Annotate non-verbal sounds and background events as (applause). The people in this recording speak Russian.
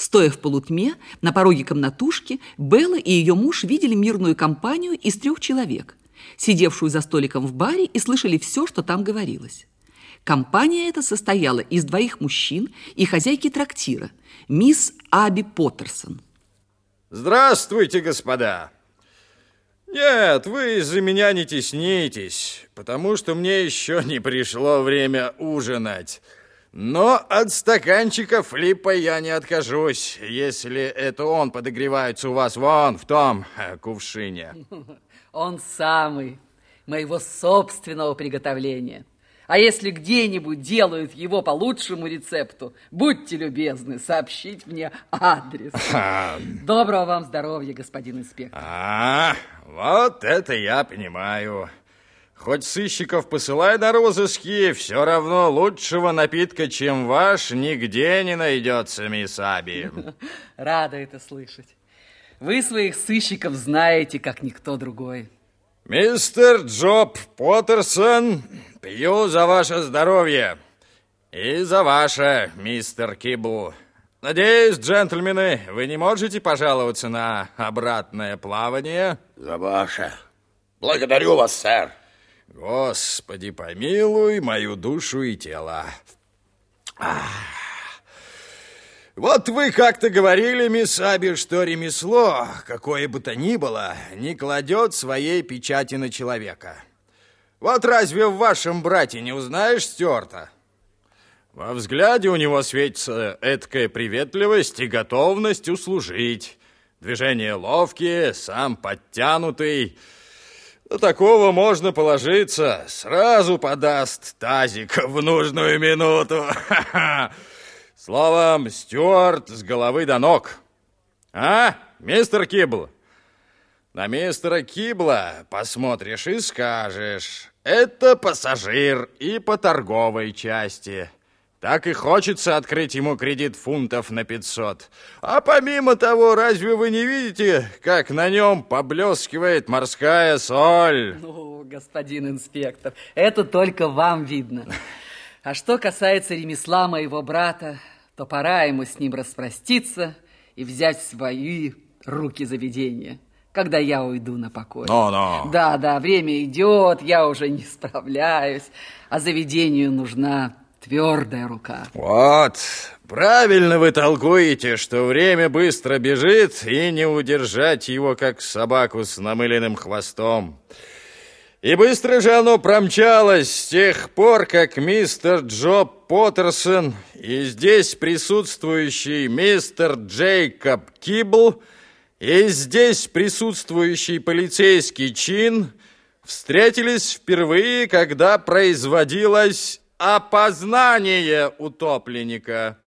Стоя в полутьме, на пороге комнатушки, Белла и ее муж видели мирную компанию из трех человек, сидевшую за столиком в баре и слышали все, что там говорилось. Компания эта состояла из двоих мужчин и хозяйки трактира, мисс Аби Поттерсон. Здравствуйте, господа! Нет, вы из-за меня не теснитесь, потому что мне еще не пришло время ужинать. Но от стаканчика флипа я не откажусь, если это он подогревается у вас вон в том э, кувшине. (laughs) Он самый, моего собственного приготовления. А если где-нибудь делают его по лучшему рецепту, будьте любезны сообщить мне адрес. (laughs) Доброго вам здоровья, господин инспектор. А, вот это я понимаю. Хоть сыщиков посылай на розыски, все равно лучшего напитка, чем ваш, нигде не найдется, мисс Аби. (laughs) Рада это слышать. Вы своих сыщиков знаете, как никто другой. Мистер Джоб Поттерсон, пью за ваше здоровье. И за ваше, мистер Кибл. Надеюсь, джентльмены, вы не можете пожаловаться на обратное плавание? За ваше. Благодарю вас, сэр. Господи, помилуй мою душу и тело. Вот вы как-то говорили, мисс Аби, что ремесло, какое бы то ни было, не кладет своей печати на человека. Вот разве в вашем брате не узнаешь Стюарта? Во взгляде у него светится эткая приветливость и готовность услужить. Движения ловкие, сам подтянутый... На такого можно положиться. Сразу подаст тазик в нужную минуту. (laughs) Словом, Стюарт с головы до ног. А, мистер Кибл? На мистера Кибла посмотришь и скажешь. Это пассажир и по торговой части. Так и хочется открыть ему кредит фунтов на 500. А помимо того, разве вы не видите, как на нем поблескивает морская соль? Ну, господин инспектор, это только вам видно. А что касается ремесла моего брата, то пора ему с ним распроститься и взять в свои руки заведения когда я уйду на покой. Но, но. Да, да, время идет, я уже не справляюсь, а заведению нужна твердая рука. Вот, правильно вы толкуете, что время быстро бежит, и не удержать его, как собаку с намыленным хвостом. И быстро же оно промчалось с тех пор, как мистер Джо Поттерсон и здесь присутствующий мистер Джейкоб Кибл и здесь присутствующий полицейский чин встретились впервые, когда производилась опознание утопленника.